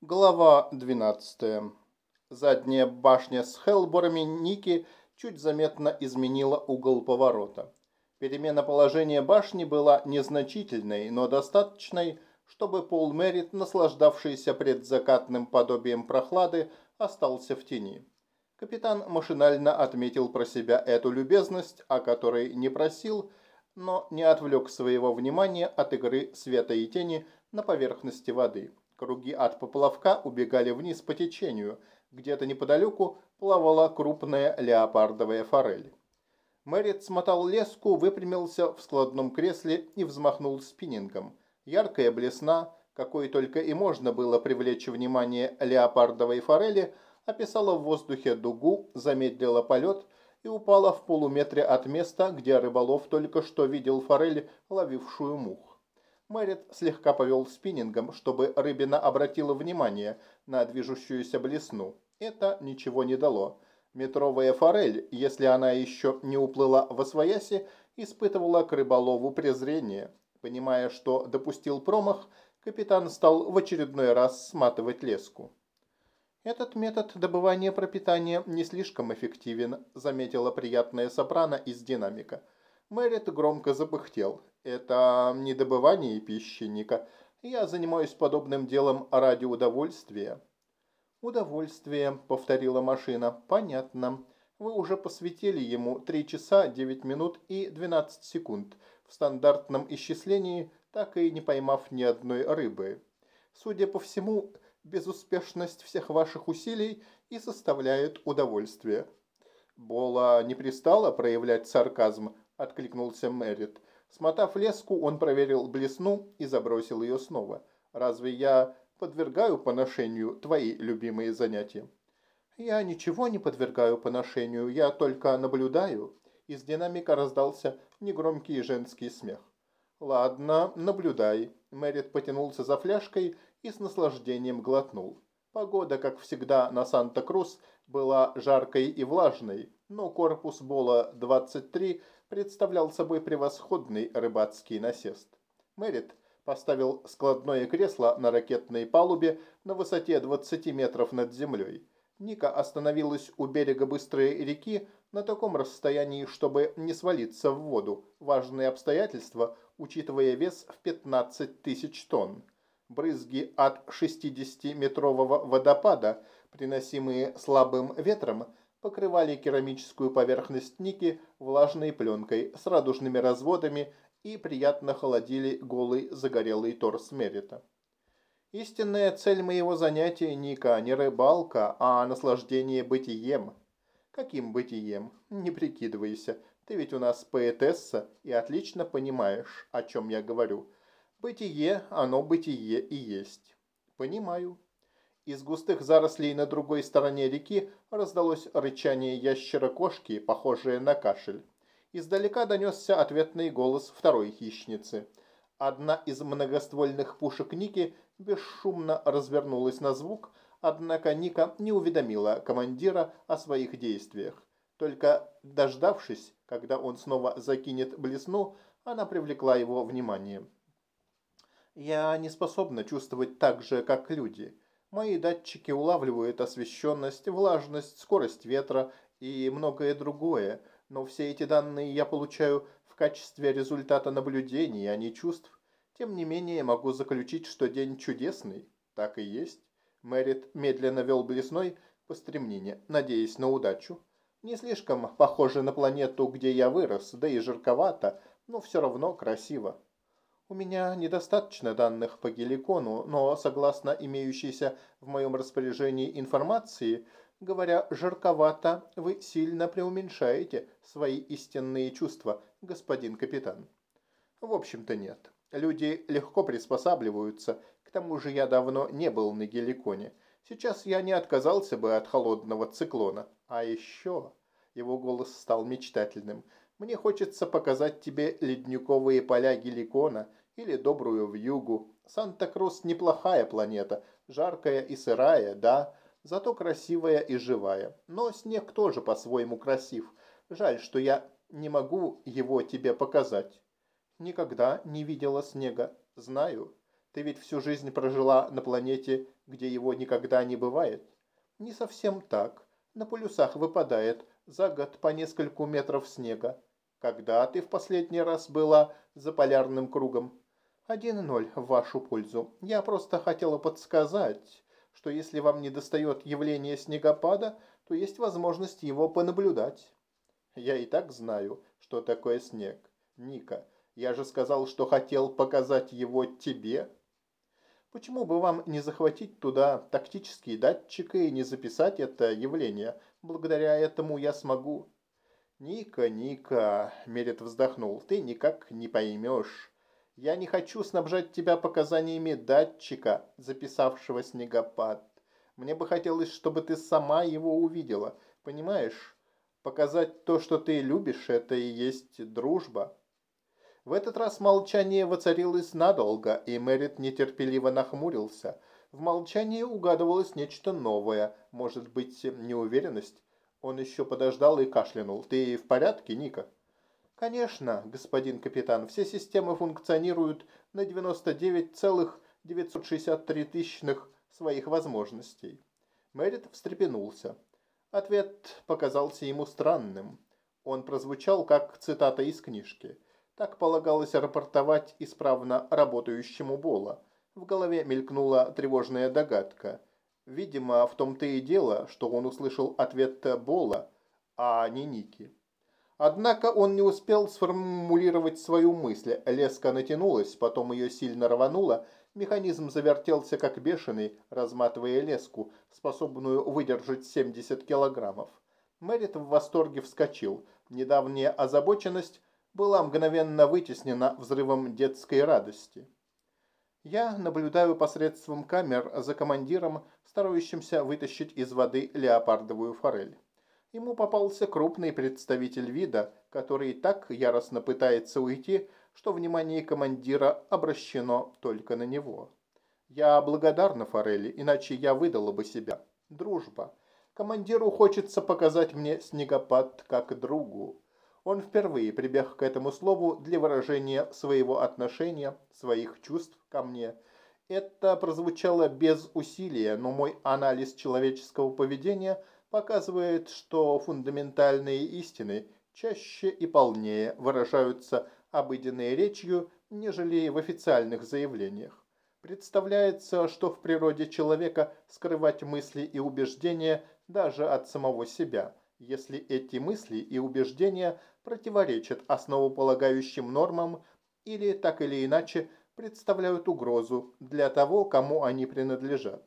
Глава 12. Задняя башня с хелборами Ники чуть заметно изменила угол поворота. Перемена положения башни была незначительной, но достаточной, чтобы Пол Мерит, наслаждавшийся предзакатным подобием прохлады, остался в тени. Капитан машинально отметил про себя эту любезность, о которой не просил, но не отвлек своего внимания от игры света и тени на поверхности воды. Круги от поплавка убегали вниз по течению. Где-то неподалеку плавала крупная леопардовая форель. Мэрит смотал леску, выпрямился в складном кресле и взмахнул спиннингом. Яркая блесна, какой только и можно было привлечь внимание леопардовой форели, описала в воздухе дугу, замедлила полет и упала в полуметре от места, где рыболов только что видел форель, ловившую мух. Мэрит слегка повел спиннингом, чтобы рыбина обратила внимание на движущуюся блесну. Это ничего не дало. Метровая форель, если она еще не уплыла в освояси, испытывала к рыболову презрение. Понимая, что допустил промах, капитан стал в очередной раз сматывать леску. «Этот метод добывания пропитания не слишком эффективен», заметила приятная сопрано из динамика. Мэрит громко запыхтел. Это не добывание пищи, Ника. Я занимаюсь подобным делом ради удовольствия. Удовольствие, повторила машина. Понятно. Вы уже посвятили ему 3 часа 9 минут и 12 секунд в стандартном исчислении, так и не поймав ни одной рыбы. Судя по всему, безуспешность всех ваших усилий и составляет удовольствие. Бола не пристала проявлять сарказм, откликнулся Мэрит. Смотав леску, он проверил блесну и забросил ее снова. «Разве я подвергаю поношению твои любимые занятия?» «Я ничего не подвергаю поношению, я только наблюдаю». Из динамика раздался негромкий женский смех. «Ладно, наблюдай». Мэрит потянулся за фляжкой и с наслаждением глотнул. Погода, как всегда, на Санта-Крус была жаркой и влажной, но корпус Бола-23 представлял собой превосходный рыбацкий насест. Мэрит поставил складное кресло на ракетной палубе на высоте 20 метров над землей. Ника остановилась у берега быстрой реки на таком расстоянии, чтобы не свалиться в воду. Важные обстоятельства, учитывая вес в 15 тысяч тонн. Брызги от 60-метрового водопада, приносимые слабым ветром, покрывали керамическую поверхность Ники влажной пленкой с радужными разводами и приятно холодили голый загорелый торс Мерита. Истинная цель моего занятия, Ника, не рыбалка, а наслаждение бытием. Каким бытием? Не прикидывайся. Ты ведь у нас поэтесса и отлично понимаешь, о чем я говорю. Бытие, оно бытие и есть. Понимаю. Из густых зарослей на другой стороне реки раздалось рычание ящера-кошки, похожее на кашель. Издалека донесся ответный голос второй хищницы. Одна из многоствольных пушек Ники бесшумно развернулась на звук, однако Ника не уведомила командира о своих действиях. Только дождавшись, когда он снова закинет блесну, она привлекла его внимание. «Я не способна чувствовать так же, как люди. Мои датчики улавливают освещенность, влажность, скорость ветра и многое другое, но все эти данные я получаю в качестве результата наблюдений, а не чувств. Тем не менее, могу заключить, что день чудесный. Так и есть. Мэрит медленно вел блесной по стремнине, надеясь на удачу. Не слишком похоже на планету, где я вырос, да и жарковато, но все равно красиво. У меня недостаточно данных по геликону, но согласно имеющейся в моем распоряжении информации, говоря жарковато, вы сильно преуменьшаете свои истинные чувства, господин капитан. В общем-то нет. Люди легко приспосабливаются, к тому же я давно не был на геликоне. Сейчас я не отказался бы от холодного циклона. А еще... Его голос стал мечтательным. Мне хочется показать тебе ледниковые поля геликона или добрую вьюгу. Санта-Крус неплохая планета, жаркая и сырая, да, зато красивая и живая. Но снег тоже по-своему красив. Жаль, что я не могу его тебе показать. Никогда не видела снега. Знаю. Ты ведь всю жизнь прожила на планете, где его никогда не бывает. Не совсем так. На полюсах выпадает за год по нескольку метров снега. Когда ты в последний раз была за полярным кругом? Один ноль в вашу пользу. Я просто хотела подсказать, что если вам не достает явления снегопада, то есть возможность его понаблюдать. Я и так знаю, что такое снег. Ника, я же сказал, что хотел показать его тебе. Почему бы вам не захватить туда тактические датчики и не записать это явление? Благодаря этому я смогу... Ника, Ника, Мерит вздохнул, ты никак не поймешь. Я не хочу снабжать тебя показаниями датчика, записавшего снегопад. Мне бы хотелось, чтобы ты сама его увидела. Понимаешь? Показать то, что ты любишь, это и есть дружба. В этот раз молчание воцарилось надолго, и Мэрит нетерпеливо нахмурился. В молчании угадывалось нечто новое, может быть, неуверенность. Он еще подождал и кашлянул. «Ты в порядке, Ника?» «Конечно, господин капитан, все системы функционируют на 99,963 тысячных своих возможностей». Мэрит встрепенулся. Ответ показался ему странным. Он прозвучал как цитата из книжки – так полагалось рапортовать исправно работающему Бола. В голове мелькнула тревожная догадка. Видимо, в том-то и дело, что он услышал ответ Бола, а не Ники. Однако он не успел сформулировать свою мысль. Леска натянулась, потом ее сильно рвануло, механизм завертелся как бешеный, разматывая леску, способную выдержать 70 килограммов. Мэрит в восторге вскочил. Недавняя озабоченность была мгновенно вытеснена взрывом детской радости. Я наблюдаю посредством камер за командиром, старающимся вытащить из воды леопардовую форель. Ему попался крупный представитель вида, который так яростно пытается уйти, что внимание командира обращено только на него. Я благодарна Форели, иначе я выдала бы себя. Дружба. Командиру хочется показать мне снегопад как другу. Он впервые прибег к этому слову для выражения своего отношения, своих чувств ко мне. Это прозвучало без усилия, но мой анализ человеческого поведения показывает, что фундаментальные истины чаще и полнее выражаются обыденной речью, нежели в официальных заявлениях. Представляется, что в природе человека скрывать мысли и убеждения даже от самого себя – если эти мысли и убеждения противоречат основополагающим нормам или так или иначе представляют угрозу для того, кому они принадлежат.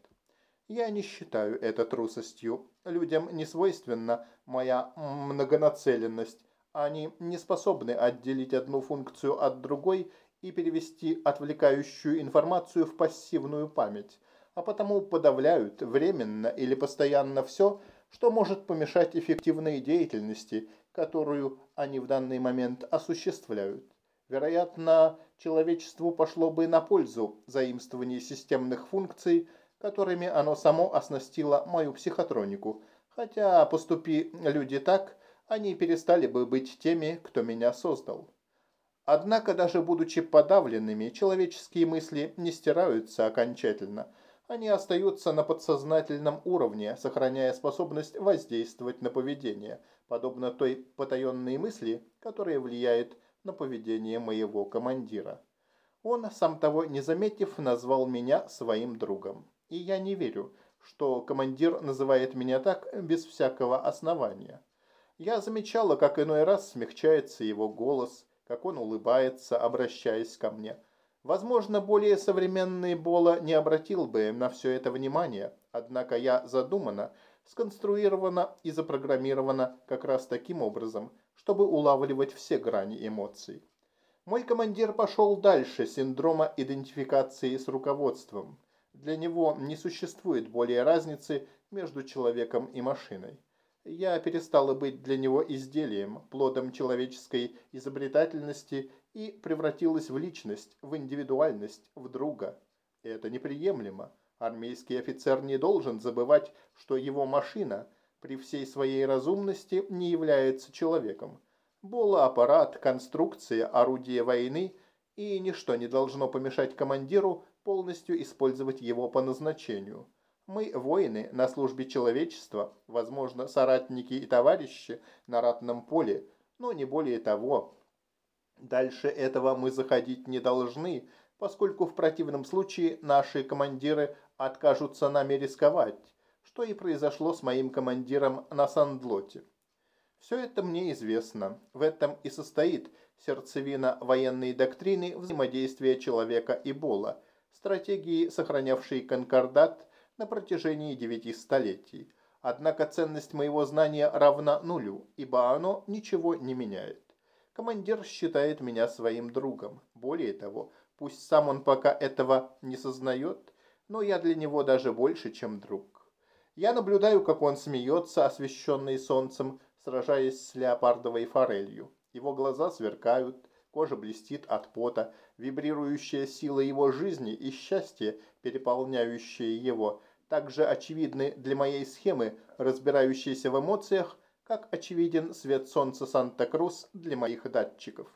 Я не считаю это трусостью. Людям не свойственна моя многонацеленность. Они не способны отделить одну функцию от другой и перевести отвлекающую информацию в пассивную память, а потому подавляют временно или постоянно все, что может помешать эффективной деятельности, которую они в данный момент осуществляют. Вероятно, человечеству пошло бы на пользу заимствование системных функций, которыми оно само оснастило мою психотронику, хотя поступи люди так, они перестали бы быть теми, кто меня создал. Однако, даже будучи подавленными, человеческие мысли не стираются окончательно – они остаются на подсознательном уровне, сохраняя способность воздействовать на поведение, подобно той потаенной мысли, которая влияет на поведение моего командира. Он, сам того не заметив, назвал меня своим другом. И я не верю, что командир называет меня так без всякого основания. Я замечала, как иной раз смягчается его голос, как он улыбается, обращаясь ко мне – Возможно, более современный Бола не обратил бы на все это внимание, однако я задумана, сконструирована и запрограммирована как раз таким образом, чтобы улавливать все грани эмоций. Мой командир пошел дальше синдрома идентификации с руководством. Для него не существует более разницы между человеком и машиной. Я перестала быть для него изделием, плодом человеческой изобретательности и превратилась в личность, в индивидуальность, в друга. Это неприемлемо. Армейский офицер не должен забывать, что его машина при всей своей разумности не является человеком. Бола аппарат, конструкция, орудие войны, и ничто не должно помешать командиру полностью использовать его по назначению. Мы воины на службе человечества, возможно, соратники и товарищи на ратном поле, но не более того. Дальше этого мы заходить не должны, поскольку в противном случае наши командиры откажутся нами рисковать, что и произошло с моим командиром на Сандлоте. Все это мне известно. В этом и состоит сердцевина военной доктрины взаимодействия человека и Бола, стратегии, сохранявшей конкордат на протяжении девяти столетий. Однако ценность моего знания равна нулю, ибо оно ничего не меняет. Командир считает меня своим другом. Более того, пусть сам он пока этого не сознает, но я для него даже больше, чем друг. Я наблюдаю, как он смеется, освещенный солнцем, сражаясь с леопардовой форелью. Его глаза сверкают, кожа блестит от пота, вибрирующая сила его жизни и счастье, переполняющее его, также очевидны для моей схемы, разбирающейся в эмоциях, как очевиден свет солнца Санта-Крус для моих датчиков.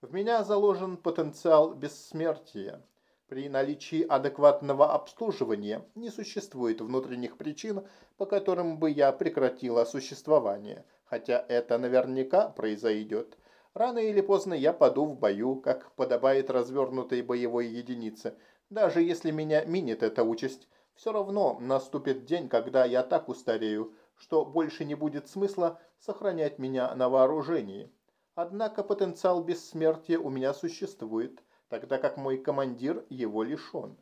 В меня заложен потенциал бессмертия. При наличии адекватного обслуживания не существует внутренних причин, по которым бы я прекратила существование хотя это наверняка произойдет. Рано или поздно я паду в бою, как подобает развернутой боевой единице. Даже если меня минит эта участь, все равно наступит день, когда я так устарею, что больше не будет смысла сохранять меня на вооружении. Однако потенциал бессмертия у меня существует, тогда как мой командир его лишен.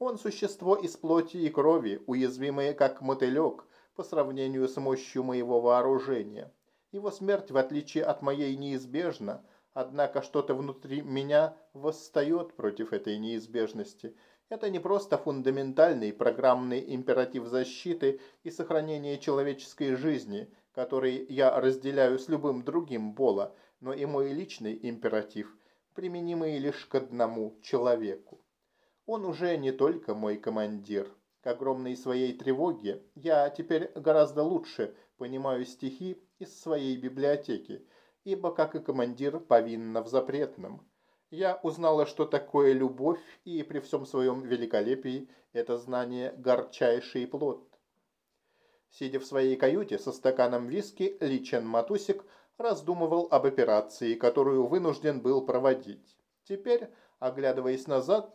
Он существо из плоти и крови, уязвимое как мотылек, по сравнению с мощью моего вооружения. Его смерть, в отличие от моей, неизбежна, однако что-то внутри меня восстает против этой неизбежности. Это не просто фундаментальный программный императив защиты и сохранения человеческой жизни, который я разделяю с любым другим Бола, но и мой личный императив, применимый лишь к одному человеку. Он уже не только мой командир, огромной своей тревоге я теперь гораздо лучше понимаю стихи из своей библиотеки, ибо, как и командир, повинна в запретном. Я узнала, что такое любовь, и при всем своем великолепии это знание горчайший плод. Сидя в своей каюте со стаканом виски, Личен Матусик раздумывал об операции, которую вынужден был проводить. Теперь, оглядываясь назад,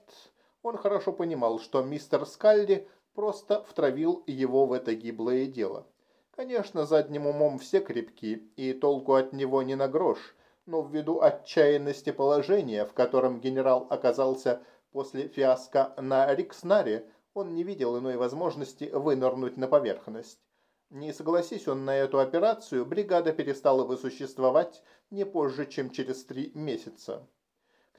он хорошо понимал, что мистер Скальди просто втравил его в это гиблое дело. Конечно, задним умом все крепки, и толку от него не на грош, но ввиду отчаянности положения, в котором генерал оказался после фиаско на Рикснаре, он не видел иной возможности вынырнуть на поверхность. Не согласись он на эту операцию, бригада перестала бы существовать не позже, чем через три месяца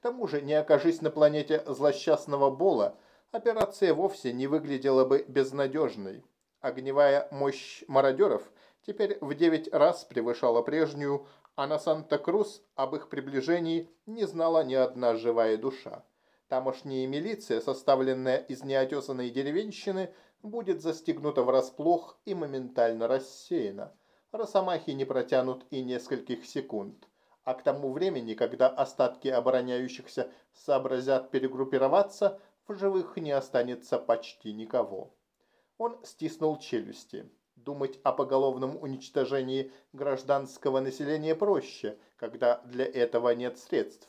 тому же, не окажись на планете злосчастного Бола, операция вовсе не выглядела бы безнадежной. Огневая мощь мародеров теперь в девять раз превышала прежнюю, а на Санта-Крус об их приближении не знала ни одна живая душа. Тамошняя милиция, составленная из неотесанной деревенщины, будет застигнута врасплох и моментально рассеяна. Росомахи не протянут и нескольких секунд а к тому времени, когда остатки обороняющихся сообразят перегруппироваться, в живых не останется почти никого. Он стиснул челюсти. Думать о поголовном уничтожении гражданского населения проще, когда для этого нет средств.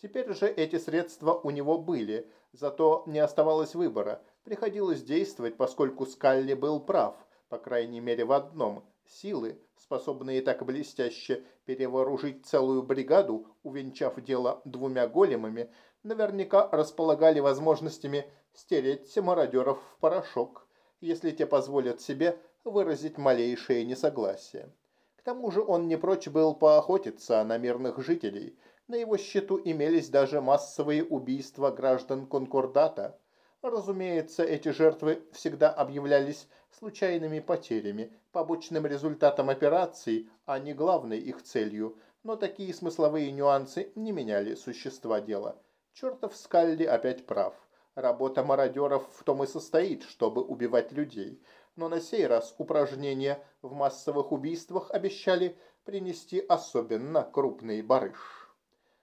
Теперь же эти средства у него были, зато не оставалось выбора. Приходилось действовать, поскольку Скалли был прав, по крайней мере в одном – Силы, способные так блестяще перевооружить целую бригаду, увенчав дело двумя големами, наверняка располагали возможностями стереть мародеров в порошок, если те позволят себе выразить малейшее несогласие. К тому же он не прочь был поохотиться на мирных жителей. На его счету имелись даже массовые убийства граждан Конкордата. Разумеется, эти жертвы всегда объявлялись случайными потерями, побочным результатом операций, а не главной их целью, но такие смысловые нюансы не меняли существа дела. Чертов Скальди опять прав. Работа мародеров в том и состоит, чтобы убивать людей. Но на сей раз упражнения в массовых убийствах обещали принести особенно крупный барыш.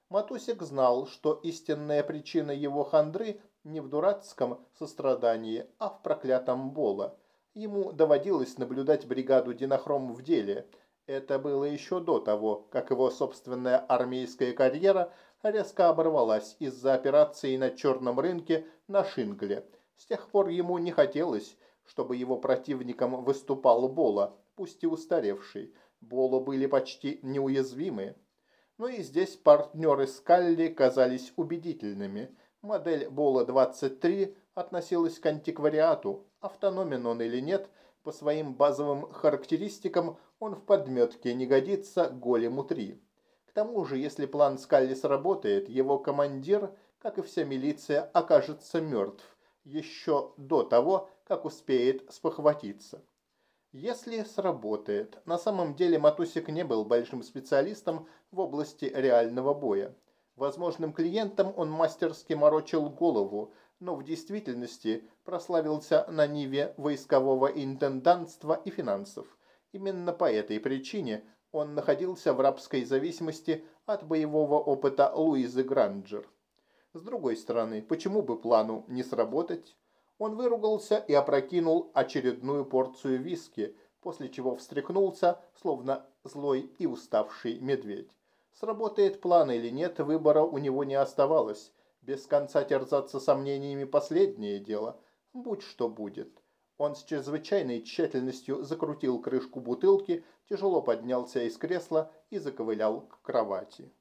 Матусик знал, что истинная причина его хандры не в дурацком сострадании, а в проклятом Бола. Ему доводилось наблюдать бригаду Динохром в деле. Это было еще до того, как его собственная армейская карьера резко оборвалась из-за операции на черном рынке на Шингле. С тех пор ему не хотелось, чтобы его противником выступал Бола, пусть и устаревший. Боло были почти неуязвимы. Но и здесь партнеры Скалли казались убедительными. Модель Бола-23 относилась к антиквариату. Автономен он или нет, по своим базовым характеристикам он в подметке не годится голему-3. К тому же, если план Скалли сработает, его командир, как и вся милиция, окажется мертв еще до того, как успеет спохватиться. Если сработает. На самом деле Матусик не был большим специалистом в области реального боя. Возможным клиентам он мастерски морочил голову, но в действительности прославился на ниве войскового интендантства и финансов. Именно по этой причине он находился в рабской зависимости от боевого опыта Луизы Гранджер. С другой стороны, почему бы плану не сработать? Он выругался и опрокинул очередную порцию виски, после чего встряхнулся, словно злой и уставший медведь. Сработает план или нет, выбора у него не оставалось. Без конца терзаться сомнениями последнее дело. Будь что будет. Он с чрезвычайной тщательностью закрутил крышку бутылки, тяжело поднялся из кресла и заковылял к кровати.